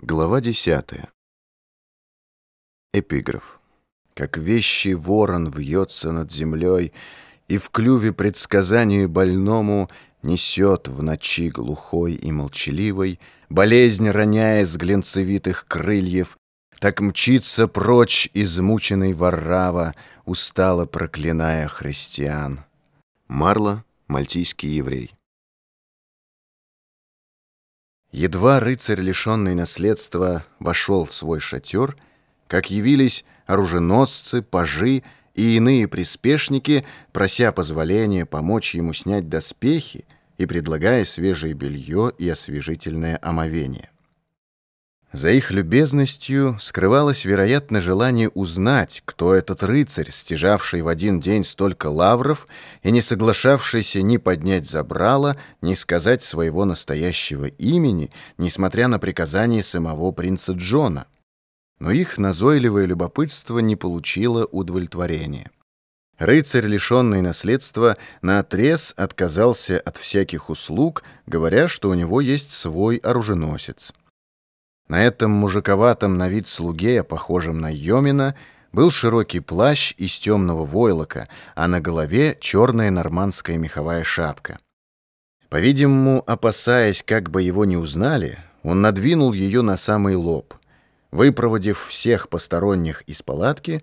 Глава 10. Эпиграф. Как вещий ворон вьется над землей И в клюве предсказанию больному Несет в ночи глухой и молчаливой, Болезнь роняя с глинцевитых крыльев, Так мчится прочь измученный Варрава, Устало проклиная христиан. Марло, мальтийский еврей. Едва рыцарь, лишенный наследства, вошел в свой шатер, как явились оруженосцы, пажи и иные приспешники, прося позволения помочь ему снять доспехи и предлагая свежее белье и освежительное омовение. За их любезностью скрывалось, вероятно, желание узнать, кто этот рыцарь, стяжавший в один день столько лавров и не соглашавшийся ни поднять забрала, ни сказать своего настоящего имени, несмотря на приказание самого принца Джона. Но их назойливое любопытство не получило удовлетворения. Рыцарь, лишенный наследства, наотрез отказался от всяких услуг, говоря, что у него есть свой оруженосец. На этом мужиковатом на вид слуге, похожем на Йомина, был широкий плащ из темного войлока, а на голове черная нормандская меховая шапка. По-видимому, опасаясь, как бы его не узнали, он надвинул ее на самый лоб. Выпроводив всех посторонних из палатки,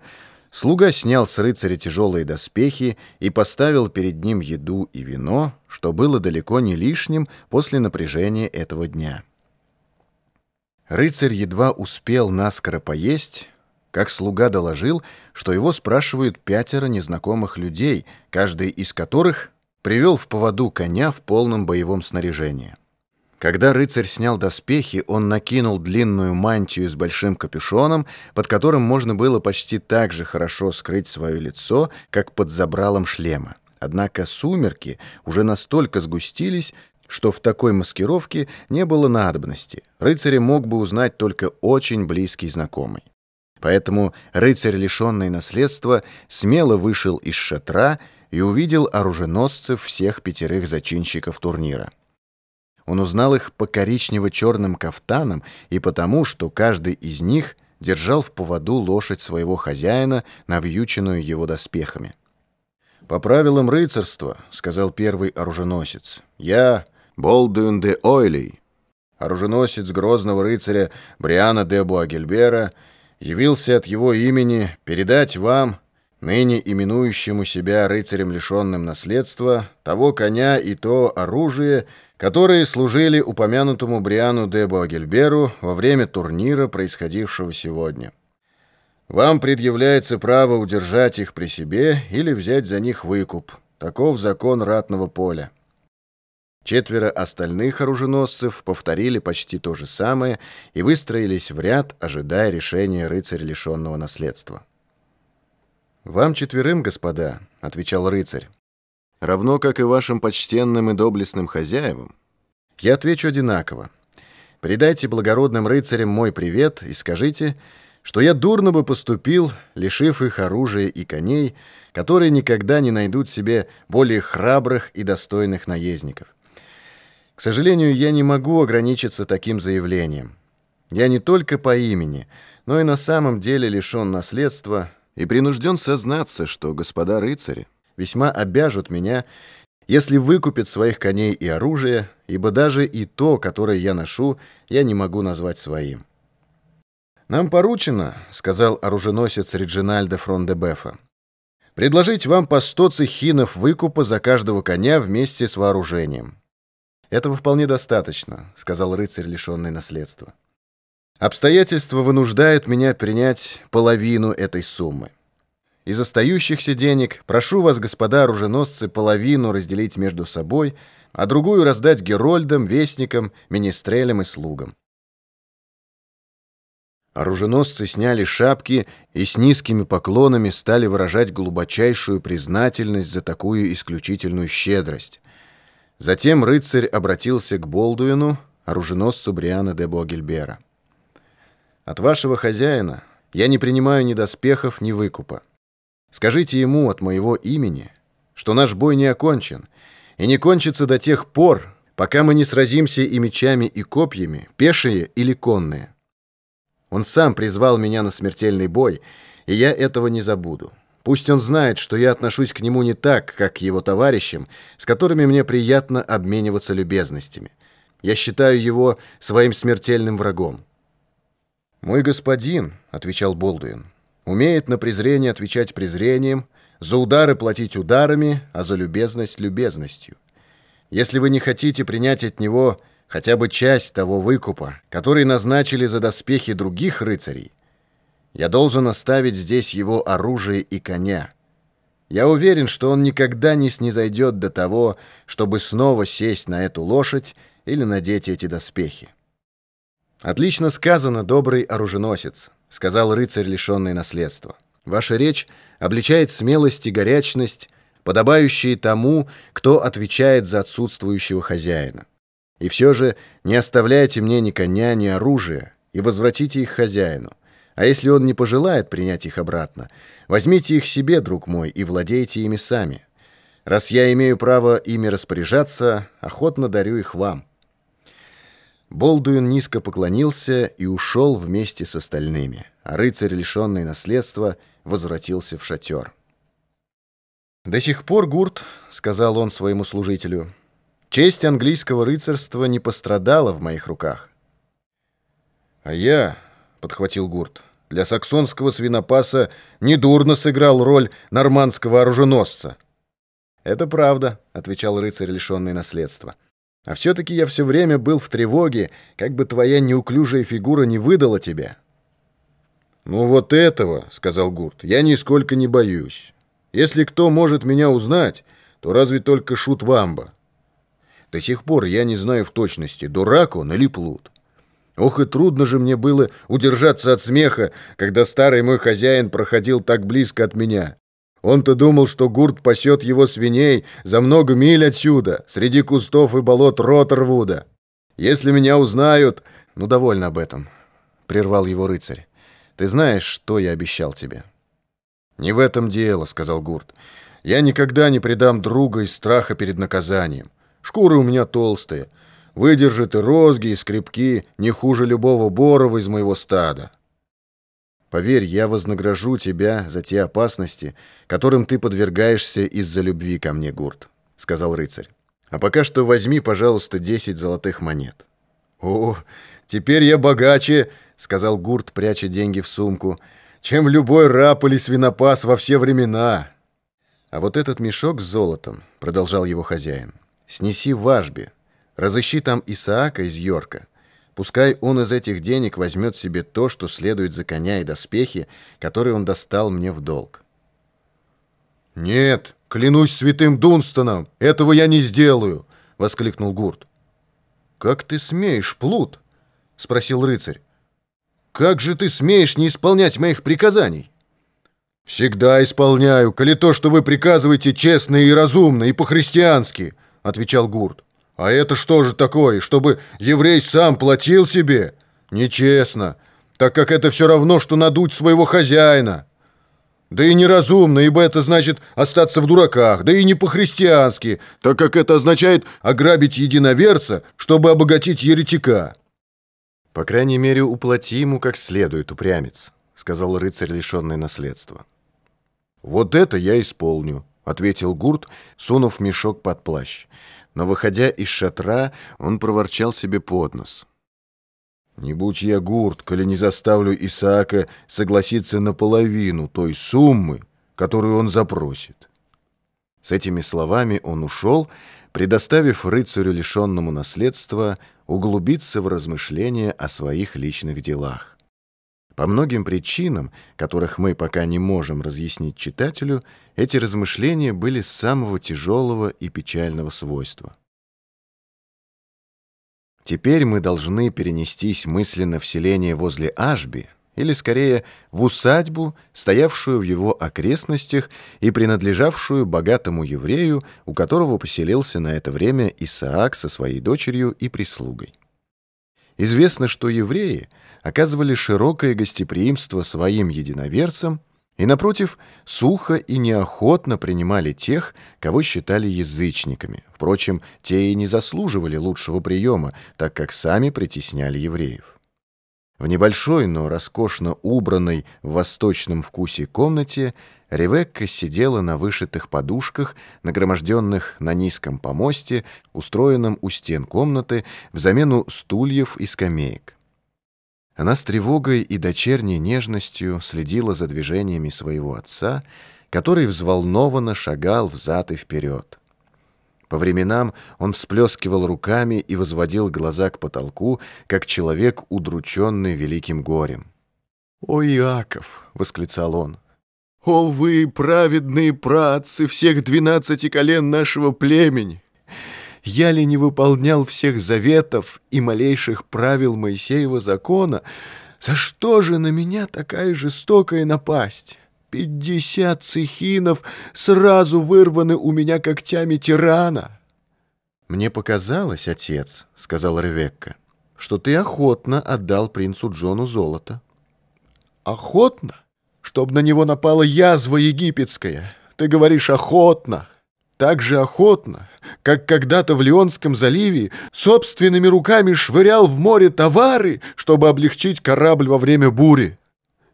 слуга снял с рыцаря тяжелые доспехи и поставил перед ним еду и вино, что было далеко не лишним после напряжения этого дня. Рыцарь едва успел наскоро поесть, как слуга доложил, что его спрашивают пятеро незнакомых людей, каждый из которых привел в поводу коня в полном боевом снаряжении. Когда рыцарь снял доспехи, он накинул длинную мантию с большим капюшоном, под которым можно было почти так же хорошо скрыть свое лицо, как под забралом шлема. Однако сумерки уже настолько сгустились, что в такой маскировке не было надобности. Рыцаря мог бы узнать только очень близкий знакомый. Поэтому рыцарь, лишенный наследства, смело вышел из шатра и увидел оруженосцев всех пятерых зачинщиков турнира. Он узнал их по коричнево-черным кафтанам и потому, что каждый из них держал в поводу лошадь своего хозяина, навьюченную его доспехами. «По правилам рыцарства, — сказал первый оруженосец, — я Болдуин де Ойлей, оруженосец грозного рыцаря Бриана де Буагельбера, явился от его имени передать вам, ныне именующему себя рыцарем, лишенным наследства, того коня и то оружие, которые служили упомянутому Бриану де Буагельберу во время турнира, происходившего сегодня. Вам предъявляется право удержать их при себе или взять за них выкуп. Таков закон ратного поля. Четверо остальных оруженосцев повторили почти то же самое и выстроились в ряд, ожидая решения рыцаря, лишенного наследства. «Вам четверым, господа», — отвечал рыцарь, «равно как и вашим почтенным и доблестным хозяевам, я отвечу одинаково. Передайте благородным рыцарям мой привет и скажите, что я дурно бы поступил, лишив их оружия и коней, которые никогда не найдут себе более храбрых и достойных наездников. К сожалению, я не могу ограничиться таким заявлением. Я не только по имени, но и на самом деле лишен наследства и принужден сознаться, что господа рыцари весьма обяжут меня, если выкупят своих коней и оружие, ибо даже и то, которое я ношу, я не могу назвать своим. «Нам поручено», — сказал оруженосец Реджинальдо Фрондебефа, «предложить вам по сто цехинов выкупа за каждого коня вместе с вооружением». «Этого вполне достаточно», — сказал рыцарь, лишенный наследства. «Обстоятельства вынуждают меня принять половину этой суммы. Из остающихся денег прошу вас, господа оруженосцы, половину разделить между собой, а другую раздать герольдам, вестникам, министрелям и слугам». Оруженосцы сняли шапки и с низкими поклонами стали выражать глубочайшую признательность за такую исключительную щедрость. Затем рыцарь обратился к Болдуину, оруженосцу Бриана де Богельбера. «От вашего хозяина я не принимаю ни доспехов, ни выкупа. Скажите ему от моего имени, что наш бой не окончен, и не кончится до тех пор, пока мы не сразимся и мечами, и копьями, пешие или конные. Он сам призвал меня на смертельный бой, и я этого не забуду. Пусть он знает, что я отношусь к нему не так, как к его товарищам, с которыми мне приятно обмениваться любезностями. Я считаю его своим смертельным врагом. «Мой господин», — отвечал Болдуин, — «умеет на презрение отвечать презрением, за удары платить ударами, а за любезность — любезностью. Если вы не хотите принять от него хотя бы часть того выкупа, который назначили за доспехи других рыцарей, я должен оставить здесь его оружие и коня. Я уверен, что он никогда не снизойдет до того, чтобы снова сесть на эту лошадь или надеть эти доспехи. «Отлично сказано, добрый оруженосец», — сказал рыцарь, лишенный наследства. «Ваша речь обличает смелость и горячность, подобающие тому, кто отвечает за отсутствующего хозяина. И все же не оставляйте мне ни коня, ни оружия, и возвратите их хозяину. А если он не пожелает принять их обратно, возьмите их себе, друг мой, и владейте ими сами. Раз я имею право ими распоряжаться, охотно дарю их вам». Болдуин низко поклонился и ушел вместе с остальными, а рыцарь, лишенный наследства, возвратился в шатер. «До сих пор, Гурт, — сказал он своему служителю, — честь английского рыцарства не пострадала в моих руках». «А я, — подхватил Гурт, — для саксонского свинопаса недурно сыграл роль нормандского оруженосца». «Это правда», — отвечал рыцарь, лишенный наследства. «А все-таки я все время был в тревоге, как бы твоя неуклюжая фигура не выдала тебя». «Ну вот этого, — сказал Гурт, — я нисколько не боюсь». Если кто может меня узнать, то разве только Шут Вамба. До сих пор я не знаю в точности, дурак он или плут. Ох и трудно же мне было удержаться от смеха, когда старый мой хозяин проходил так близко от меня. Он-то думал, что гурт пасет его свиней за много миль отсюда, среди кустов и болот Роттервуда. Если меня узнают... Ну, довольно об этом, — прервал его рыцарь. Ты знаешь, что я обещал тебе?» «Не в этом дело», — сказал Гурт. «Я никогда не предам друга из страха перед наказанием. Шкура у меня толстая. Выдержит и розги, и скребки не хуже любого борова из моего стада. Поверь, я вознагражу тебя за те опасности, которым ты подвергаешься из-за любви ко мне, Гурт», — сказал рыцарь. «А пока что возьми, пожалуйста, десять золотых монет». «О, теперь я богаче», — сказал Гурт, пряча деньги в сумку, — чем любой раб или свинопас во все времена. А вот этот мешок с золотом, продолжал его хозяин, снеси в Ажбе, разыщи там Исаака из Йорка. Пускай он из этих денег возьмет себе то, что следует за коня и доспехи, которые он достал мне в долг. «Нет, клянусь святым Дунстоном, этого я не сделаю!» — воскликнул Гурт. «Как ты смеешь, плут?» — спросил рыцарь. Как же ты смеешь не исполнять моих приказаний? Всегда исполняю, коли то, что вы приказываете, честно и разумно, и по-христиански, отвечал Гурт. А это что же такое, чтобы еврей сам платил себе? Нечестно, так как это все равно, что надуть своего хозяина. Да и неразумно, ибо это значит остаться в дураках, да и не по-христиански, так как это означает ограбить единоверца, чтобы обогатить еретика. «По крайней мере, уплати ему как следует, упрямец», — сказал рыцарь, лишенный наследства. «Вот это я исполню», — ответил Гурт, сунув мешок под плащ. Но, выходя из шатра, он проворчал себе под нос. «Не будь я Гурт, коли не заставлю Исаака согласиться наполовину той суммы, которую он запросит». С этими словами он ушел, предоставив рыцарю, лишенному наследства, углубиться в размышления о своих личных делах. По многим причинам, которых мы пока не можем разъяснить читателю, эти размышления были самого тяжелого и печального свойства. Теперь мы должны перенестись мысленно в селение возле Ашби, или скорее в усадьбу, стоявшую в его окрестностях и принадлежавшую богатому еврею, у которого поселился на это время Исаак со своей дочерью и прислугой. Известно, что евреи оказывали широкое гостеприимство своим единоверцам и, напротив, сухо и неохотно принимали тех, кого считали язычниками. Впрочем, те и не заслуживали лучшего приема, так как сами притесняли евреев. В небольшой, но роскошно убранной в восточном вкусе комнате Ревекка сидела на вышитых подушках, нагроможденных на низком помосте, устроенном у стен комнаты, в замену стульев и скамеек. Она с тревогой и дочерней нежностью следила за движениями своего отца, который взволнованно шагал взад и вперед. По временам он всплескивал руками и возводил глаза к потолку, как человек, удрученный великим горем. «О, Иаков!» — восклицал он. «О, вы, праведные праотцы всех двенадцати колен нашего племени! Я ли не выполнял всех заветов и малейших правил Моисеева закона? За что же на меня такая жестокая напасть?» Пятьдесят цехинов сразу вырваны у меня когтями тирана. «Мне показалось, отец, — сказал Ревекка, — что ты охотно отдал принцу Джону золото». «Охотно? Чтоб на него напала язва египетская. Ты говоришь «охотно». Так же охотно, как когда-то в Леонском заливе собственными руками швырял в море товары, чтобы облегчить корабль во время бури.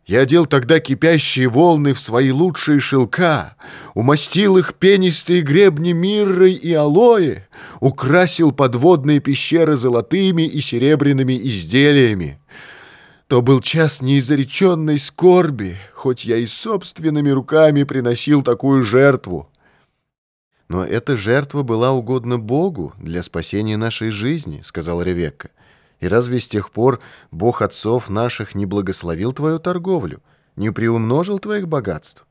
Я одел тогда кипящие волны в свои лучшие шелка, умастил их пенистые гребни миррой и алоэ, украсил подводные пещеры золотыми и серебряными изделиями. То был час неизреченной скорби, хоть я и собственными руками приносил такую жертву. «Но эта жертва была угодна Богу для спасения нашей жизни», — сказал Ревекка. И разве с тех пор Бог отцов наших не благословил твою торговлю, не приумножил твоих богатств?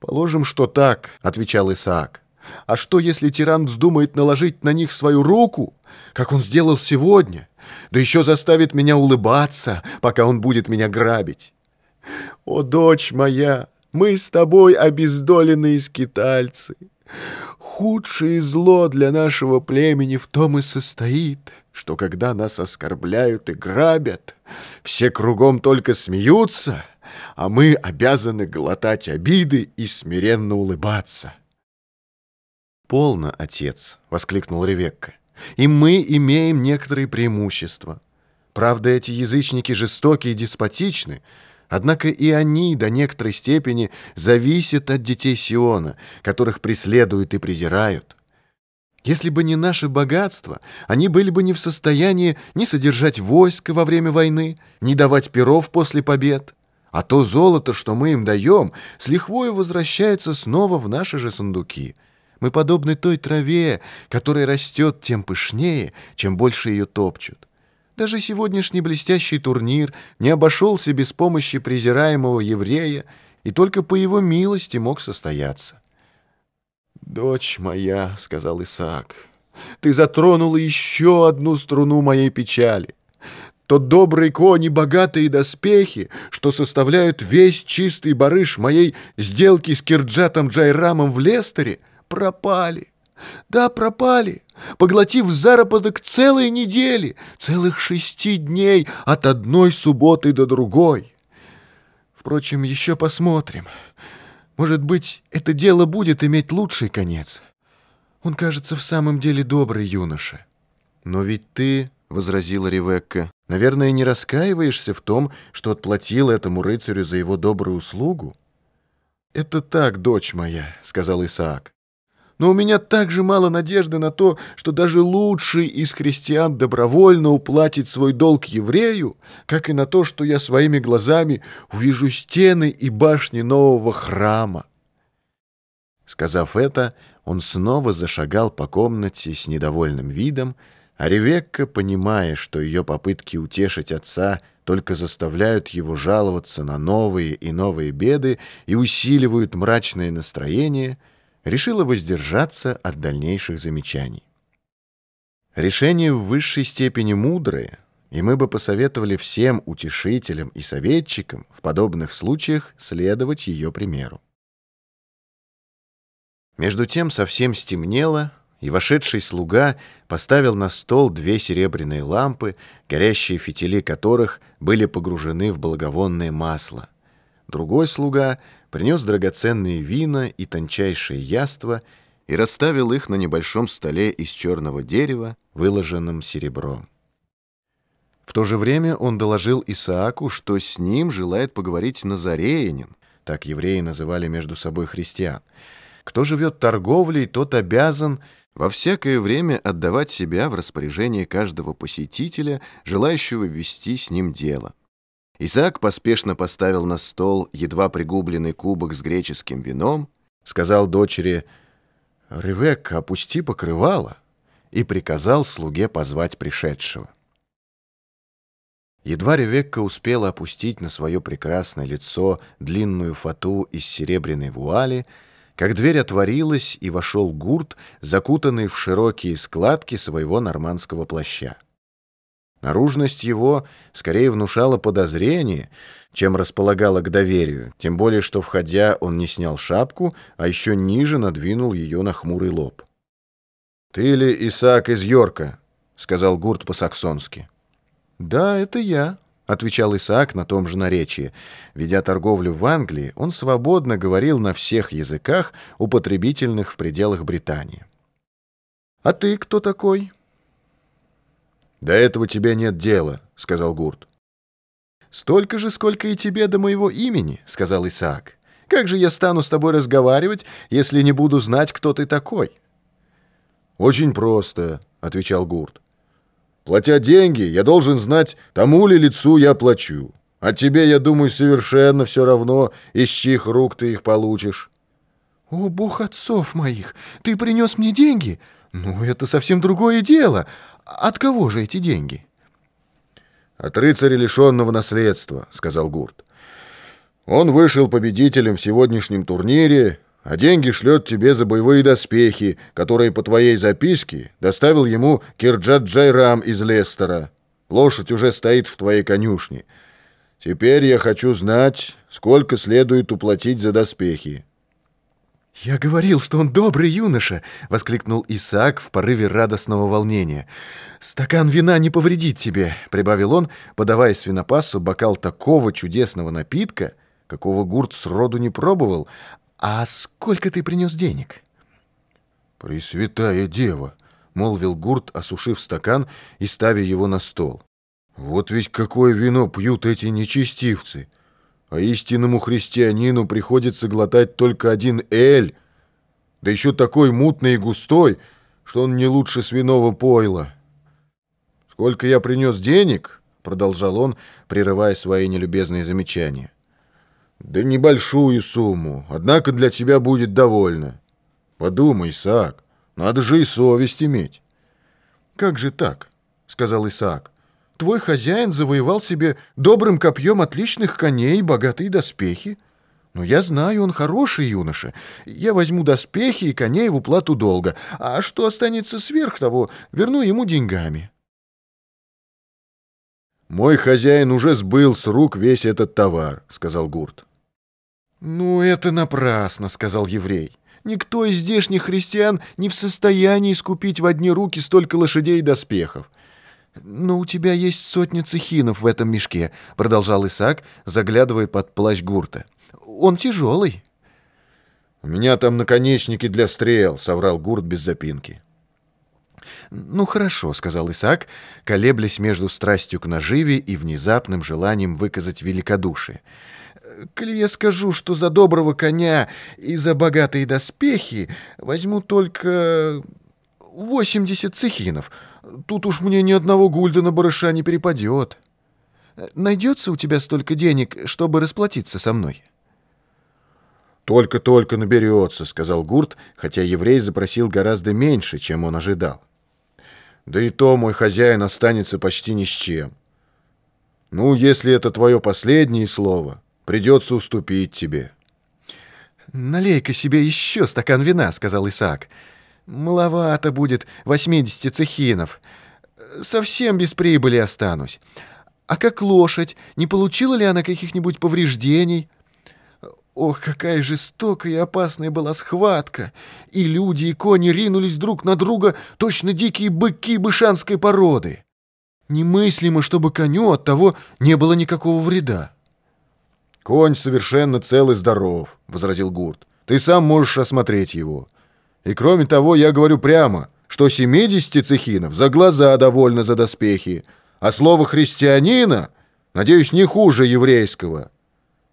«Положим, что так», — отвечал Исаак. «А что, если тиран вздумает наложить на них свою руку, как он сделал сегодня, да еще заставит меня улыбаться, пока он будет меня грабить? О, дочь моя, мы с тобой обездоленные скитальцы. Худшее зло для нашего племени в том и состоит, что когда нас оскорбляют и грабят, все кругом только смеются, а мы обязаны глотать обиды и смиренно улыбаться. «Полно, отец!» — воскликнул Ревекка. «И мы имеем некоторые преимущества. Правда, эти язычники жестокие и деспотичны, Однако и они до некоторой степени зависят от детей Сиона, которых преследуют и презирают. Если бы не наше богатство, они были бы не в состоянии ни содержать войско во время войны, ни давать перов после побед. А то золото, что мы им даем, с лихвой возвращается снова в наши же сундуки. Мы подобны той траве, которая растет тем пышнее, чем больше ее топчут. Даже сегодняшний блестящий турнир не обошелся без помощи презираемого еврея и только по его милости мог состояться. «Дочь моя», — сказал Исаак, — «ты затронула еще одну струну моей печали. Тот добрый конь богатые доспехи, что составляют весь чистый барыш моей сделки с Кирджатом Джайрамом в Лестере, пропали». Да, пропали, поглотив заработок целой недели, целых шести дней от одной субботы до другой. Впрочем, еще посмотрим. Может быть, это дело будет иметь лучший конец. Он, кажется, в самом деле добрый юноша. Но ведь ты, — возразила Ревекка, — наверное, не раскаиваешься в том, что отплатил этому рыцарю за его добрую услугу? «Это так, дочь моя», — сказал Исаак. Но у меня так же мало надежды на то, что даже лучший из христиан добровольно уплатит свой долг еврею, как и на то, что я своими глазами увижу стены и башни нового храма. Сказав это, он снова зашагал по комнате с недовольным видом, а Ревекка, понимая, что ее попытки утешить отца только заставляют его жаловаться на новые и новые беды и усиливают мрачное настроение, — решила воздержаться от дальнейших замечаний. Решение в высшей степени мудрое, и мы бы посоветовали всем утешителям и советчикам в подобных случаях следовать ее примеру. Между тем совсем стемнело, и вошедший слуга поставил на стол две серебряные лампы, горящие фитили которых были погружены в благовонное масло. Другой слуга принес драгоценные вина и тончайшие яства и расставил их на небольшом столе из черного дерева, выложенном серебром. В то же время он доложил Исааку, что с ним желает поговорить Назареянин, так евреи называли между собой христиан. Кто живет торговлей, тот обязан во всякое время отдавать себя в распоряжение каждого посетителя, желающего вести с ним дело. Исаак поспешно поставил на стол едва пригубленный кубок с греческим вином, сказал дочери «Ревек, опусти покрывало» и приказал слуге позвать пришедшего. Едва Ревекка успела опустить на свое прекрасное лицо длинную фату из серебряной вуали, как дверь отворилась, и вошел гурт, закутанный в широкие складки своего нормандского плаща. Наружность его скорее внушала подозрение, чем располагала к доверию, тем более что, входя, он не снял шапку, а еще ниже надвинул ее на хмурый лоб. «Ты ли Исаак из Йорка?» — сказал Гурт по-саксонски. «Да, это я», — отвечал Исаак на том же наречии. Ведя торговлю в Англии, он свободно говорил на всех языках, употребительных в пределах Британии. «А ты кто такой?» «До этого тебе нет дела», — сказал Гурт. «Столько же, сколько и тебе до моего имени», — сказал Исаак. «Как же я стану с тобой разговаривать, если не буду знать, кто ты такой?» «Очень просто», — отвечал Гурт. Платя деньги, я должен знать, тому ли лицу я плачу. А тебе, я думаю, совершенно все равно, из чьих рук ты их получишь. О, бог отцов моих, ты принес мне деньги? Ну, это совсем другое дело. От кого же эти деньги? От рыцаря, лишенного наследства, сказал Гурт. Он вышел победителем в сегодняшнем турнире, а деньги шлет тебе за боевые доспехи, которые по твоей записке доставил ему Кирджат Джайрам из Лестера. Лошадь уже стоит в твоей конюшне. Теперь я хочу знать, сколько следует уплатить за доспехи». «Я говорил, что он добрый юноша!» — воскликнул Исаак в порыве радостного волнения. «Стакан вина не повредит тебе!» — прибавил он, подавая свинопасу бокал такого чудесного напитка, какого Гурт сроду не пробовал, «А сколько ты принес денег?» «Пресвятая дева!» — молвил Гурт, осушив стакан и ставя его на стол. «Вот ведь какое вино пьют эти нечестивцы! А истинному христианину приходится глотать только один эль, да еще такой мутный и густой, что он не лучше свиного пойла. Сколько я принес денег?» — продолжал он, прерывая свои нелюбезные замечания. Да небольшую сумму, однако для тебя будет довольно. Подумай, Исаак, надо же и совесть иметь. Как же так? Сказал Исаак. Твой хозяин завоевал себе добрым копьем отличных коней и богатые доспехи. Но я знаю, он хороший юноша. Я возьму доспехи и коней в уплату долга, а что останется сверх того, верну ему деньгами. «Мой хозяин уже сбыл с рук весь этот товар», — сказал Гурт. «Ну, это напрасно», — сказал еврей. «Никто из здешних христиан не в состоянии скупить в одни руки столько лошадей и доспехов». «Но у тебя есть сотня цехинов в этом мешке», — продолжал Исаак, заглядывая под плащ Гурта. «Он тяжелый». «У меня там наконечники для стрел», — соврал Гурт без запинки. «Ну хорошо», — сказал Исаак, колеблясь между страстью к наживе и внезапным желанием выказать великодушие. «Коли я скажу, что за доброго коня и за богатые доспехи возьму только восемьдесят цехинов, тут уж мне ни одного гульдена барыша не перепадет. Найдется у тебя столько денег, чтобы расплатиться со мной?» «Только-только наберется», — сказал Гурт, хотя еврей запросил гораздо меньше, чем он ожидал. Да и то мой хозяин останется почти ни с чем. Ну, если это твое последнее слово, придется уступить тебе. «Налей-ка себе еще стакан вина», — сказал Исаак. «Маловато будет восьмидесяти цехинов. Совсем без прибыли останусь. А как лошадь, не получила ли она каких-нибудь повреждений?» Ох, какая жестокая и опасная была схватка! И люди, и кони ринулись друг на друга, точно дикие быки бышанской породы. Немыслимо, чтобы коню от того не было никакого вреда. «Конь совершенно цел и здоров», — возразил Гурт. «Ты сам можешь осмотреть его. И кроме того, я говорю прямо, что 70 цехинов за глаза довольно за доспехи, А слово «христианина», надеюсь, не хуже еврейского.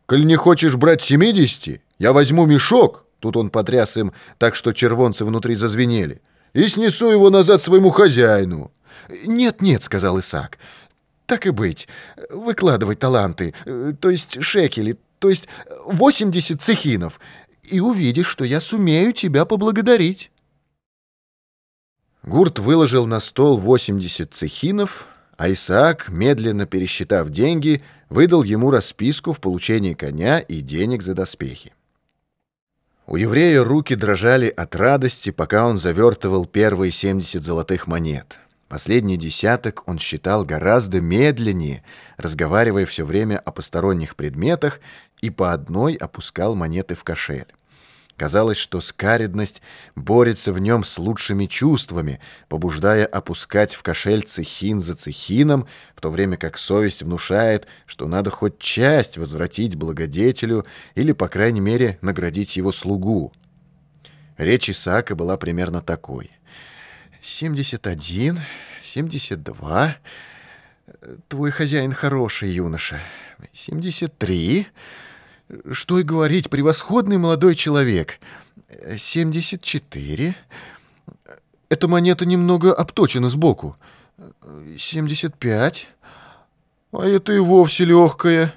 Коль не хочешь брать семидесяти, я возьму мешок, тут он потряс им так, что червонцы внутри зазвенели, и снесу его назад своему хозяину. «Нет, нет», — сказал Исаак, — «так и быть, выкладывать таланты, то есть шекели, то есть 80 цехинов, и увидишь, что я сумею тебя поблагодарить». Гурт выложил на стол 80 цехинов, а Исаак, медленно пересчитав деньги, выдал ему расписку в получении коня и денег за доспехи. У еврея руки дрожали от радости, пока он завертывал первые 70 золотых монет. Последний десяток он считал гораздо медленнее, разговаривая все время о посторонних предметах и по одной опускал монеты в кошель. Казалось, что скаридность борется в нем с лучшими чувствами, побуждая опускать в кошель цехин за цехином, в то время как совесть внушает, что надо хоть часть возвратить благодетелю или, по крайней мере, наградить его слугу. Речь Исаака была примерно такой. «Семьдесят один, семьдесят два. Твой хозяин хороший, юноша. Семьдесят три...» Что и говорить, превосходный молодой человек. 74. Эта монета немного обточена сбоку. 75. А это и вовсе легкая.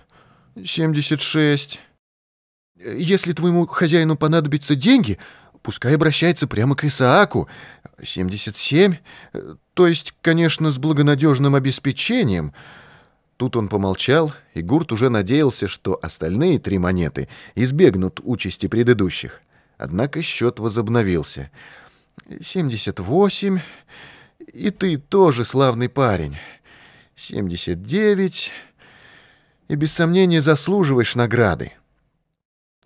76. Если твоему хозяину понадобятся деньги, пускай обращается прямо к Исааку. 77. То есть, конечно, с благонадежным обеспечением — Тут он помолчал, и Гурт уже надеялся, что остальные три монеты избегнут участи предыдущих. Однако счет возобновился. «Семьдесят восемь, и ты тоже славный парень. Семьдесят девять, и без сомнения заслуживаешь награды».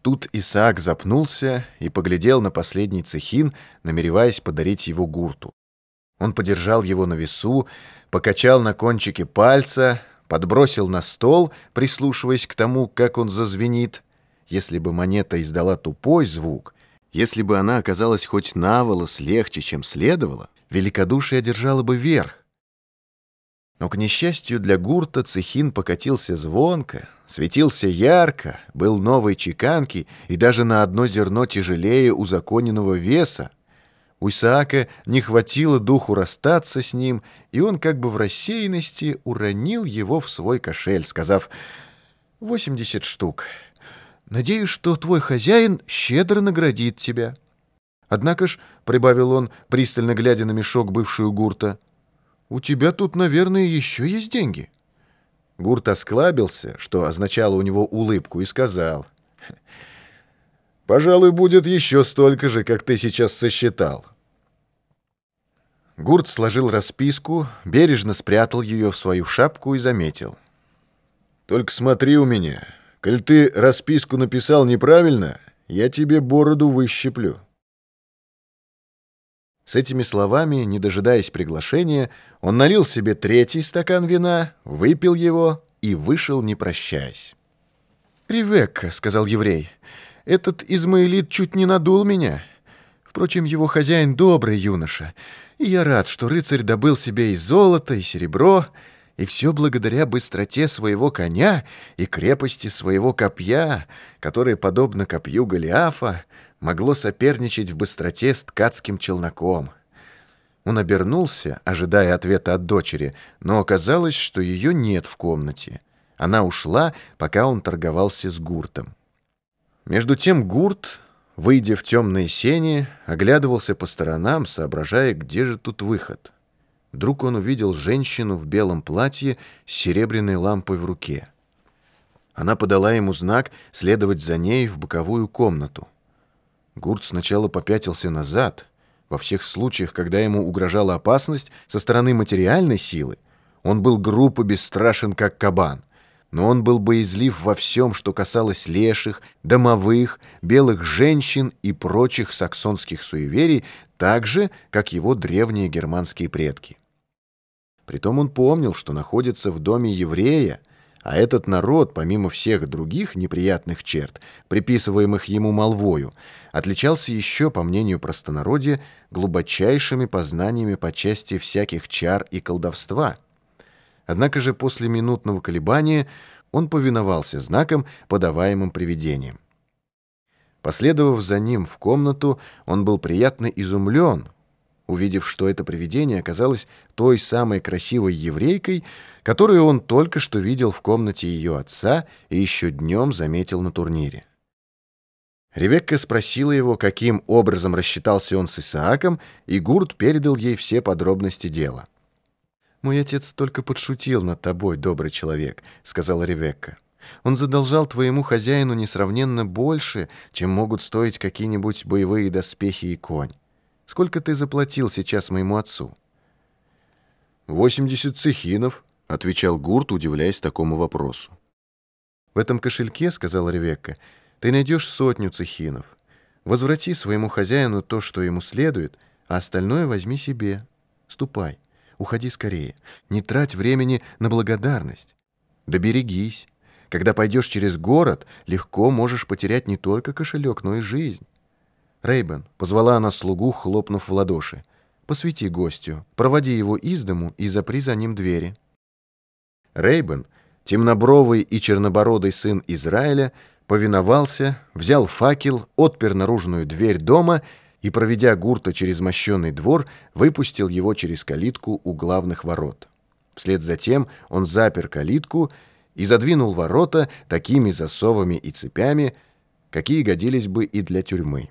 Тут Исаак запнулся и поглядел на последний цехин, намереваясь подарить его гурту. Он подержал его на весу, покачал на кончике пальца, подбросил на стол, прислушиваясь к тому, как он зазвенит. Если бы монета издала тупой звук, если бы она оказалась хоть наволос легче, чем следовало, великодушие держало бы верх. Но, к несчастью для гурта, цехин покатился звонко, светился ярко, был новой чеканки и даже на одно зерно тяжелее узаконенного веса, у Исаака не хватило духу расстаться с ним, и он как бы в рассеянности уронил его в свой кошель, сказав «Восемьдесят штук. Надеюсь, что твой хозяин щедро наградит тебя». «Однако ж», — прибавил он, пристально глядя на мешок бывшую гурта, «у тебя тут, наверное, еще есть деньги». Гурт осклабился, что означало у него улыбку, и сказал — Пожалуй, будет еще столько же, как ты сейчас сосчитал. Гурт сложил расписку, бережно спрятал ее в свою шапку и заметил. «Только смотри у меня. Коль ты расписку написал неправильно, я тебе бороду выщеплю». С этими словами, не дожидаясь приглашения, он налил себе третий стакан вина, выпил его и вышел, не прощаясь. «Ревекка», — сказал еврей, — этот Измаилит чуть не надул меня. Впрочем, его хозяин добрый юноша, и я рад, что рыцарь добыл себе и золото, и серебро, и все благодаря быстроте своего коня и крепости своего копья, которое, подобно копью Голиафа, могло соперничать в быстроте с ткацким челноком. Он обернулся, ожидая ответа от дочери, но оказалось, что ее нет в комнате. Она ушла, пока он торговался с гуртом. Между тем Гурт, выйдя в темные сени, оглядывался по сторонам, соображая, где же тут выход. Вдруг он увидел женщину в белом платье с серебряной лампой в руке. Она подала ему знак следовать за ней в боковую комнату. Гурт сначала попятился назад. Во всех случаях, когда ему угрожала опасность со стороны материальной силы, он был груб и бесстрашен, как кабан но он был боязлив во всем, что касалось леших, домовых, белых женщин и прочих саксонских суеверий, так же, как его древние германские предки. Притом он помнил, что находится в доме еврея, а этот народ, помимо всех других неприятных черт, приписываемых ему молвою, отличался еще, по мнению простонародья, глубочайшими познаниями по части всяких чар и колдовства – Однако же после минутного колебания он повиновался знакам, подаваемым привидением. Последовав за ним в комнату, он был приятно изумлен, увидев, что это привидение оказалось той самой красивой еврейкой, которую он только что видел в комнате ее отца и еще днем заметил на турнире. Ревекка спросила его, каким образом рассчитался он с Исааком, и Гурт передал ей все подробности дела. «Мой отец только подшутил над тобой, добрый человек», — сказала Ревекка. «Он задолжал твоему хозяину несравненно больше, чем могут стоить какие-нибудь боевые доспехи и конь. Сколько ты заплатил сейчас моему отцу?» «Восемьдесят цехинов», — отвечал Гурт, удивляясь такому вопросу. «В этом кошельке, — сказала Ревекка, — ты найдешь сотню цехинов. Возврати своему хозяину то, что ему следует, а остальное возьми себе. Ступай». Уходи скорее. Не трать времени на благодарность. Да берегись. Когда пойдешь через город, легко можешь потерять не только кошелек, но и жизнь. Рейбен, позвала она слугу, хлопнув в ладоши. Посвети гостю, проводи его из дому и запри за ним двери. Рейбен, темнобровый и чернобородый сын Израиля, повиновался, взял факел, отпер наружную дверь дома и, проведя гурта через мощенный двор, выпустил его через калитку у главных ворот. Вслед за тем он запер калитку и задвинул ворота такими засовами и цепями, какие годились бы и для тюрьмы.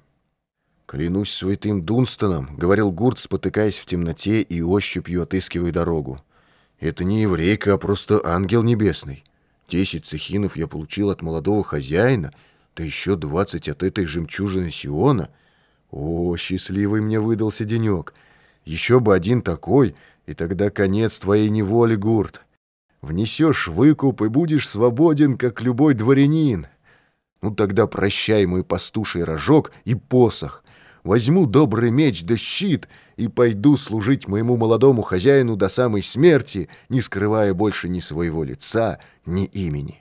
«Клянусь святым Дунстоном», — говорил Гурт, спотыкаясь в темноте и ощупью отыскивая дорогу. «Это не еврейка, а просто ангел небесный. Десять цехинов я получил от молодого хозяина, да еще двадцать от этой жемчужины Сиона». О, счастливый мне выдался денек. Еще бы один такой, и тогда конец твоей неволи, Гурт. Внесешь выкуп и будешь свободен, как любой дворянин. Ну тогда прощай мой пастуший рожок и посох. Возьму добрый меч да щит и пойду служить моему молодому хозяину до самой смерти, не скрывая больше ни своего лица, ни имени».